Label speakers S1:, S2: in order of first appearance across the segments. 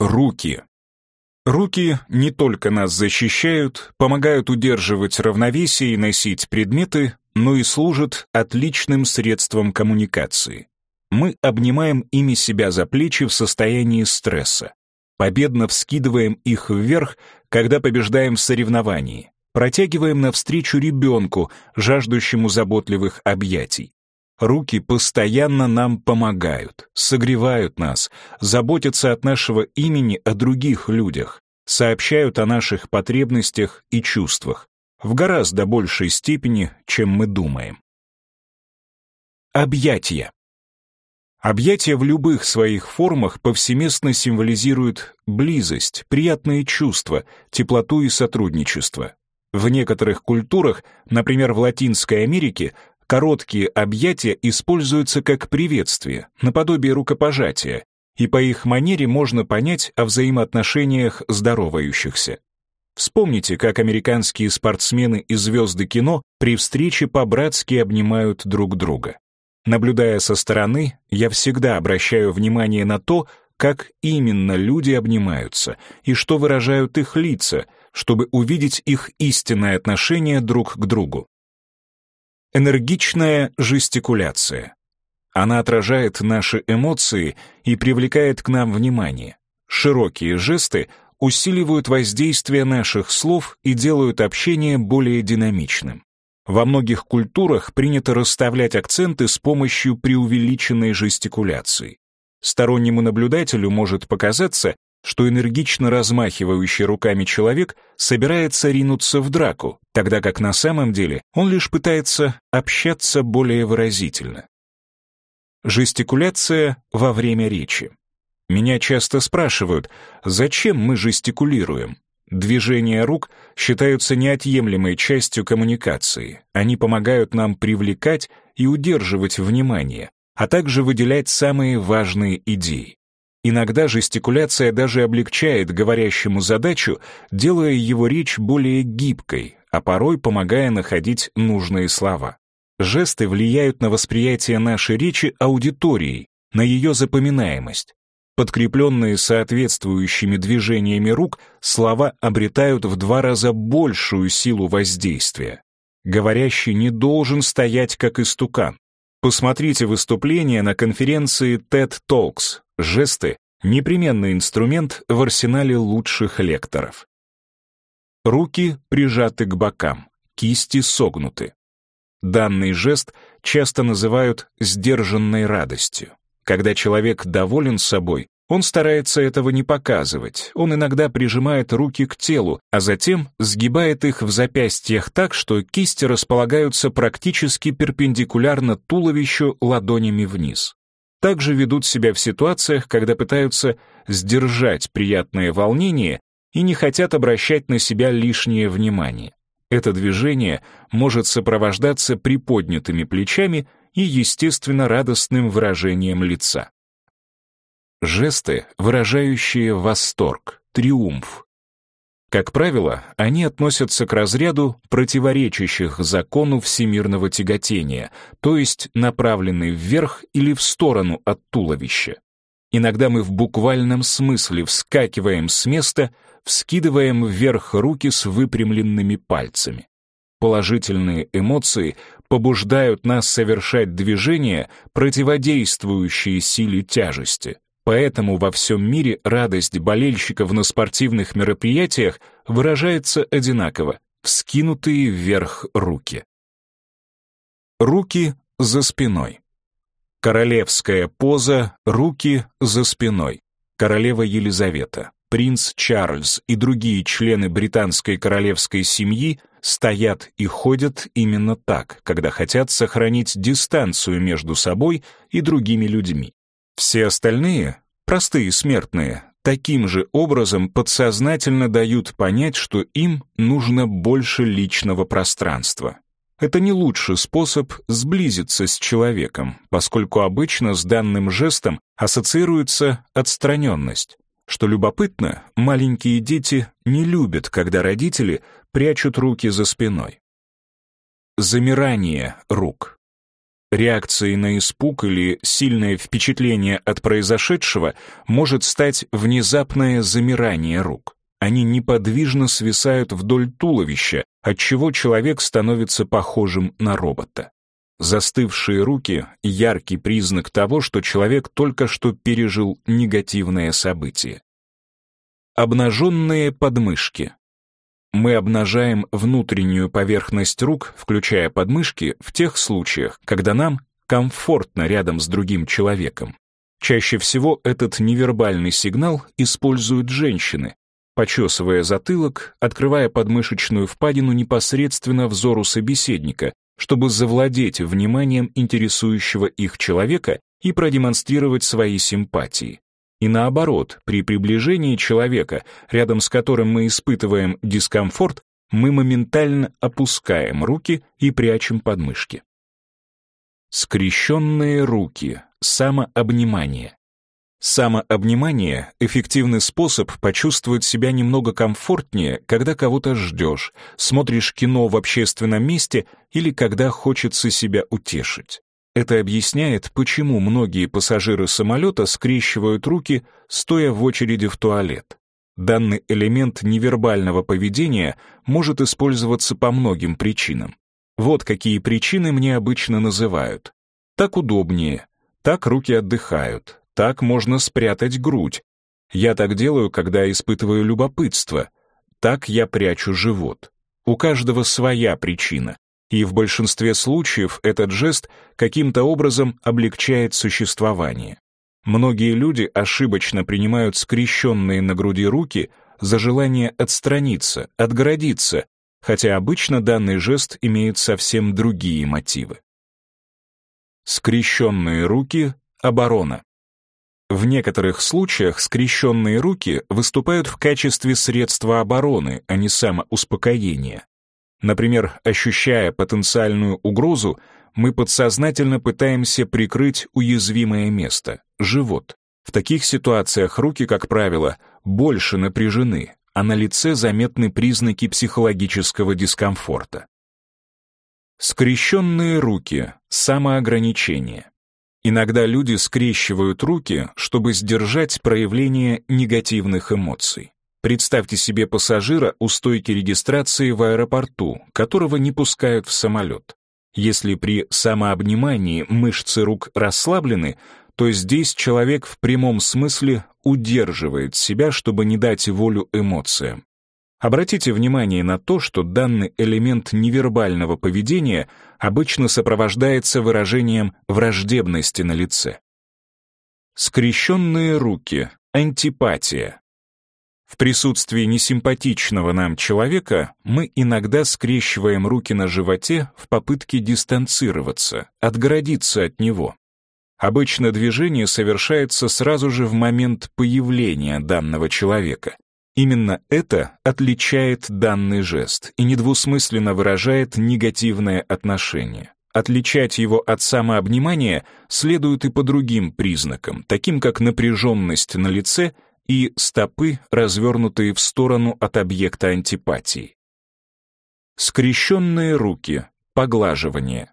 S1: Руки. Руки не только нас защищают, помогают удерживать равновесие и носить предметы, но и служат отличным средством коммуникации. Мы обнимаем ими себя за плечи в состоянии стресса. Победно вскидываем их вверх, когда побеждаем в соревновании. Протягиваем навстречу ребенку, жаждущему заботливых объятий. Руки постоянно нам помогают, согревают нас, заботятся от нашего имени о других людях, сообщают о наших потребностях и чувствах в гораздо большей степени, чем мы думаем. Объятия. Объятия в любых своих формах повсеместно символизируют близость, приятные чувства, теплоту и сотрудничество. В некоторых культурах, например, в Латинской Америке, Короткие объятия используются как приветствие, наподобие рукопожатия, и по их манере можно понять о взаимоотношениях здоровающихся. Вспомните, как американские спортсмены и звезды кино при встрече по-братски обнимают друг друга. Наблюдая со стороны, я всегда обращаю внимание на то, как именно люди обнимаются и что выражают их лица, чтобы увидеть их истинное отношение друг к другу. Энергичная жестикуляция. Она отражает наши эмоции и привлекает к нам внимание. Широкие жесты усиливают воздействие наших слов и делают общение более динамичным. Во многих культурах принято расставлять акценты с помощью преувеличенной жестикуляции. Стороннему наблюдателю может показаться, что энергично размахивающий руками человек собирается ринуться в драку, тогда как на самом деле он лишь пытается общаться более выразительно. Жестикуляция во время речи. Меня часто спрашивают, зачем мы жестикулируем? Движения рук считаются неотъемлемой частью коммуникации. Они помогают нам привлекать и удерживать внимание, а также выделять самые важные идеи. Иногда жестикуляция даже облегчает говорящему задачу, делая его речь более гибкой, а порой помогая находить нужные слова. Жесты влияют на восприятие нашей речи аудиторией, на ее запоминаемость. Подкрепленные соответствующими движениями рук, слова обретают в два раза большую силу воздействия. Говорящий не должен стоять как истукан. Посмотрите выступление на конференции TED Talks, Жесты — непременный инструмент в арсенале лучших лекторов. Руки прижаты к бокам, кисти согнуты. Данный жест часто называют «сдержанной радостью». Когда человек доволен собой, он старается этого не показывать, он иногда прижимает руки к телу, а затем сгибает их в запястьях так, что кисти располагаются практически перпендикулярно туловищу ладонями вниз также ведут себя в ситуациях, когда пытаются сдержать приятное волнение и не хотят обращать на себя лишнее внимание. Это движение может сопровождаться приподнятыми плечами и, естественно, радостным выражением лица. Жесты, выражающие восторг, триумф, как правило, они относятся к разряду противоречащих закону всемирного тяготения, то есть направлены вверх или в сторону от туловища. Иногда мы в буквальном смысле вскакиваем с места, вскидываем вверх руки с выпрямленными пальцами. Положительные эмоции побуждают нас совершать движения, противодействующие силе тяжести. Поэтому во всем мире радость болельщиков на спортивных мероприятиях выражается одинаково — вскинутые вверх руки. Руки за спиной. Королевская поза, руки за спиной. Королева Елизавета, принц Чарльз и другие члены британской королевской семьи стоят и ходят именно так, когда хотят сохранить дистанцию между собой и другими людьми. Все остальные, простые смертные, таким же образом подсознательно дают понять, что им нужно больше личного пространства. Это не лучший способ сблизиться с человеком, поскольку обычно с данным жестом ассоциируется отстраненность. Что любопытно, маленькие дети не любят, когда родители прячут руки за спиной. Замирание рук. Реакцией на испуг или сильное впечатление от произошедшего может стать внезапное замирание рук. Они неподвижно свисают вдоль туловища, отчего человек становится похожим на робота. Застывшие руки — яркий признак того, что человек только что пережил негативное событие. Обнаженные подмышки. Мы обнажаем внутреннюю поверхность рук, включая подмышки, в тех случаях, когда нам комфортно рядом с другим человеком. Чаще всего этот невербальный сигнал используют женщины, почесывая затылок, открывая подмышечную впадину непосредственно взору собеседника, чтобы завладеть вниманием интересующего их человека и продемонстрировать свои симпатии. И наоборот, при приближении человека, рядом с которым мы испытываем дискомфорт, мы моментально опускаем руки и прячем подмышки. Скрещенные руки, самообнимание. Самообнимание — эффективный способ почувствовать себя немного комфортнее, когда кого-то ждешь, смотришь кино в общественном месте или когда хочется себя утешить. Это объясняет, почему многие пассажиры самолета скрещивают руки, стоя в очереди в туалет. Данный элемент невербального поведения может использоваться по многим причинам. Вот какие причины мне обычно называют. Так удобнее, так руки отдыхают, так можно спрятать грудь. Я так делаю, когда испытываю любопытство. Так я прячу живот. У каждого своя причина, и в большинстве случаев этот жест каким-то образом облегчает существование. Многие люди ошибочно принимают скрещенные на груди руки за желание отстраниться, отгородиться, хотя обычно данный жест имеет совсем другие мотивы. Скрещенные руки — оборона. В некоторых случаях скрещенные руки выступают в качестве средства обороны, а не самоуспокоения. Например, ощущая потенциальную угрозу, мы подсознательно пытаемся прикрыть уязвимое место — живот. В таких ситуациях руки, как правило, больше напряжены, а на лице заметны признаки психологического дискомфорта. Скрещенные руки — самоограничение. Иногда люди скрещивают руки, чтобы сдержать проявление негативных эмоций. Представьте себе пассажира у стойки регистрации в аэропорту, которого не пускают в самолет. Если при самообнимании мышцы рук расслаблены, то здесь человек в прямом смысле удерживает себя, чтобы не дать волю эмоциям. Обратите внимание на то, что данный элемент невербального поведения обычно сопровождается выражением враждебности на лице. Скрещенные руки, антипатия. В присутствии несимпатичного нам человека мы иногда скрещиваем руки на животе в попытке дистанцироваться, отгородиться от него. Обычно движение совершается сразу же в момент появления данного человека. Именно это отличает данный жест и недвусмысленно выражает негативное отношение. Отличать его от самообнимания следует и по другим признакам, таким как напряженность на лице и стопы, развернутые в сторону от объекта антипатии. Скрещенные руки, поглаживание.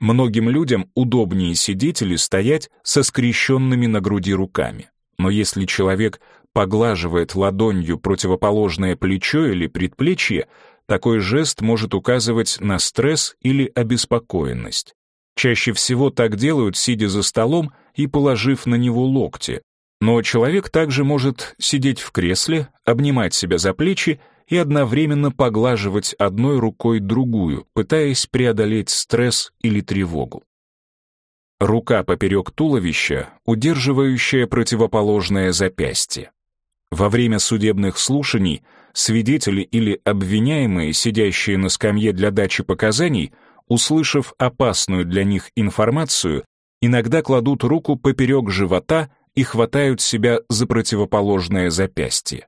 S1: Многим людям удобнее сидеть или стоять со скрещенными на груди руками. Но если человек поглаживает ладонью противоположное плечо или предплечье, такой жест может указывать на стресс или обеспокоенность. Чаще всего так делают, сидя за столом и положив на него локти. Но человек также может сидеть в кресле, обнимать себя за плечи и одновременно поглаживать одной рукой другую, пытаясь преодолеть стресс или тревогу. Рука поперек туловища, удерживающая противоположное запястье. Во время судебных слушаний свидетели или обвиняемые, сидящие на скамье для дачи показаний, услышав опасную для них информацию, иногда кладут руку поперек живота и хватают себя за противоположное запястье.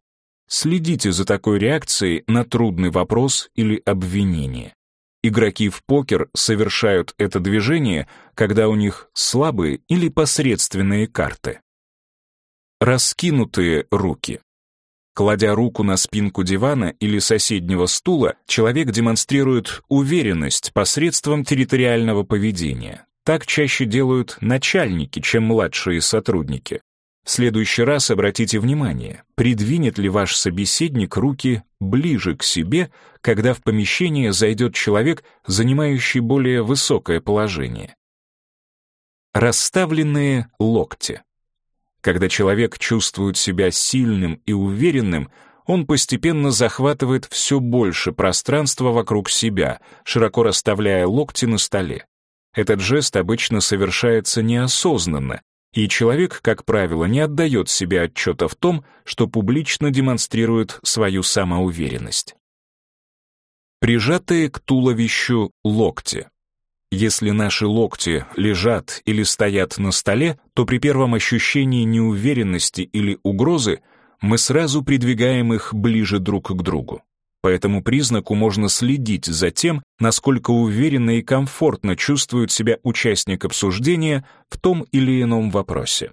S1: Следите за такой реакцией на трудный вопрос или обвинение. Игроки в покер совершают это движение, когда у них слабые или посредственные карты. Раскинутые руки. Кладя руку на спинку дивана или соседнего стула, человек демонстрирует уверенность посредством территориального поведения. Так чаще делают начальники, чем младшие сотрудники. В следующий раз обратите внимание, придвинет ли ваш собеседник руки ближе к себе, когда в помещение зайдет человек, занимающий более высокое положение. Расставленные локти. Когда человек чувствует себя сильным и уверенным, он постепенно захватывает все больше пространства вокруг себя, широко расставляя локти на столе. Этот жест обычно совершается неосознанно, и человек, как правило, не отдает себе отчета в том, что публично демонстрирует свою самоуверенность. Прижатые к туловищу локти. Если наши локти лежат или стоят на столе, то при первом ощущении неуверенности или угрозы мы сразу придвигаем их ближе друг к другу. По этому признаку можно следить за тем, насколько уверенно и комфортно чувствует себя участник обсуждения в том или ином вопросе.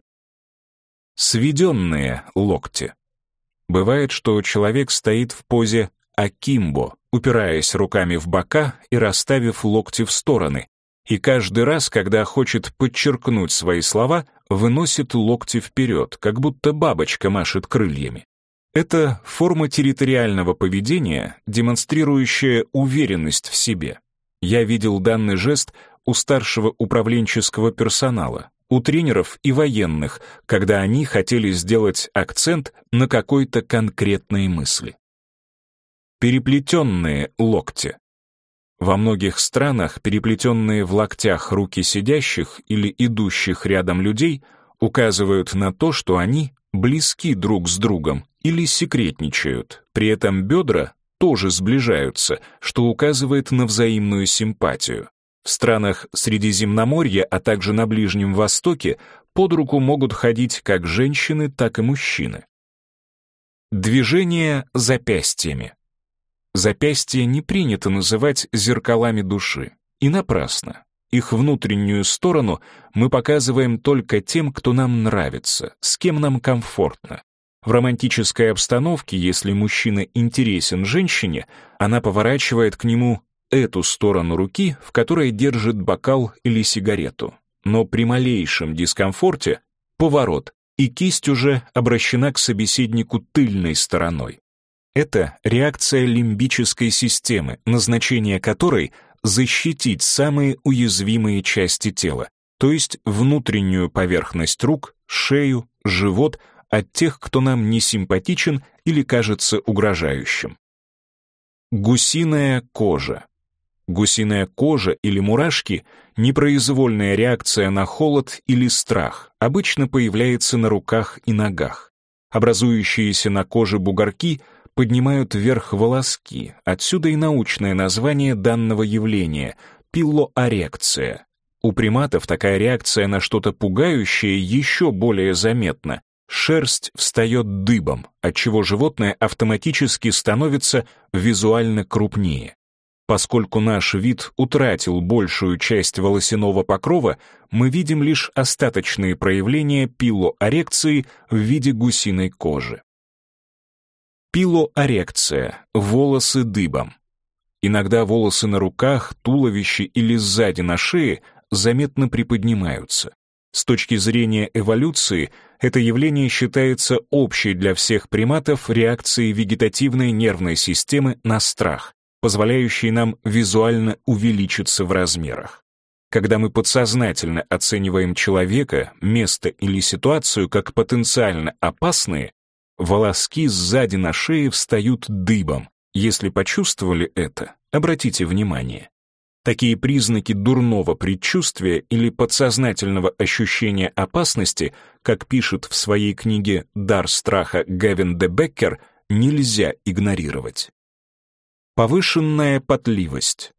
S1: Сведенные локти. Бывает, что человек стоит в позе акимбо, упираясь руками в бока и расставив локти в стороны, и каждый раз, когда хочет подчеркнуть свои слова, выносит локти вперед, как будто бабочка машет крыльями. Это форма территориального поведения, демонстрирующая уверенность в себе. Я видел данный жест у старшего управленческого персонала, у тренеров и военных, когда они хотели сделать акцент на какой-то конкретной мысли. Переплетенные локти. Во многих странах переплетенные в локтях руки сидящих или идущих рядом людей указывают на то, что они близки друг с другом или секретничают. При этом бедра тоже сближаются, что указывает на взаимную симпатию. В странах Средиземноморья, а также на Ближнем Востоке под руку могут ходить как женщины, так и мужчины. Движение запястьями. Запястья не принято называть зеркалами души. И напрасно. Их внутреннюю сторону мы показываем только тем, кто нам нравится, с кем нам комфортно. В романтической обстановке, если мужчина интересен женщине, она поворачивает к нему эту сторону руки, в которой держит бокал или сигарету. Но при малейшем дискомфорте — поворот, и кисть уже обращена к собеседнику тыльной стороной. Это реакция лимбической системы, назначение которой — защитить самые уязвимые части тела, то есть внутреннюю поверхность рук, шею, живот — от тех, кто нам не симпатичен или кажется угрожающим. Гусиная кожа. Гусиная кожа или мурашки — непроизвольная реакция на холод или страх, обычно появляется на руках и ногах. Образующиеся на коже бугорки поднимают вверх волоски, отсюда и научное название данного явления — пилоорекция. У приматов такая реакция на что-то пугающее еще более заметна, Шерсть встает дыбом, отчего животное автоматически становится визуально крупнее. Поскольку наш вид утратил большую часть волосяного покрова, мы видим лишь остаточные проявления пилоорекции в виде гусиной кожи. Пилоорекция — волосы дыбом. Иногда волосы на руках, туловище или сзади на шее заметно приподнимаются. С точки зрения эволюции, это явление считается общей для всех приматов реакцией вегетативной нервной системы на страх, позволяющей нам визуально увеличиться в размерах. Когда мы подсознательно оцениваем человека, место или ситуацию как потенциально опасные, волоски сзади на шее встают дыбом. Если почувствовали это, обратите внимание. Такие признаки дурного предчувствия или подсознательного ощущения опасности, как пишет в своей книге «Дар страха» Гевин де Беккер, нельзя игнорировать. Повышенная потливость.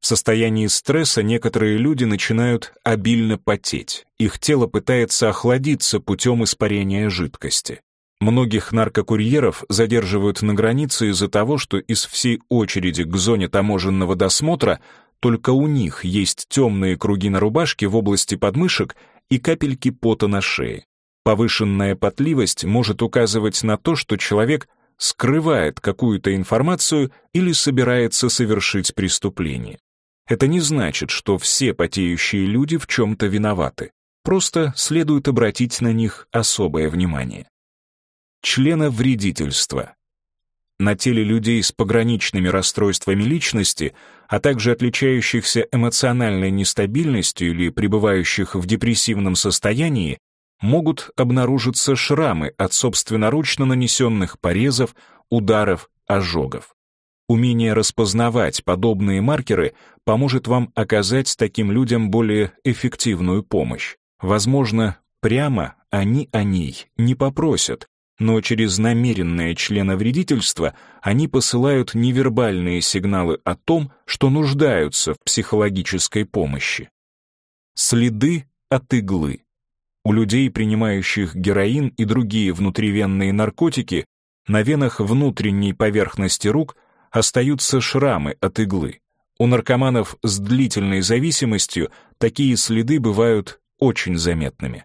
S1: В состоянии стресса некоторые люди начинают обильно потеть. Их тело пытается охладиться путем испарения жидкости. Многих наркокурьеров задерживают на границе из-за того, что из всей очереди к зоне таможенного досмотра только у них есть темные круги на рубашке в области подмышек и капельки пота на шее. Повышенная потливость может указывать на то, что человек скрывает какую-то информацию или собирается совершить преступление. Это не значит, что все потеющие люди в чем-то виноваты. Просто следует обратить на них особое внимание. Членовредительство. На теле людей с пограничными расстройствами личности, а также отличающихся эмоциональной нестабильностью или пребывающих в депрессивном состоянии, могут обнаружиться шрамы от собственноручно нанесенных порезов, ударов, ожогов. Умение распознавать подобные маркеры поможет вам оказать таким людям более эффективную помощь. Возможно, прямо они о ней не попросят, но через намеренное членовредительство они посылают невербальные сигналы о том, что нуждаются в психологической помощи. Следы от иглы. У людей, принимающих героин и другие внутривенные наркотики, на венах внутренней поверхности рук остаются шрамы от иглы. У наркоманов с длительной зависимостью такие следы бывают очень заметными.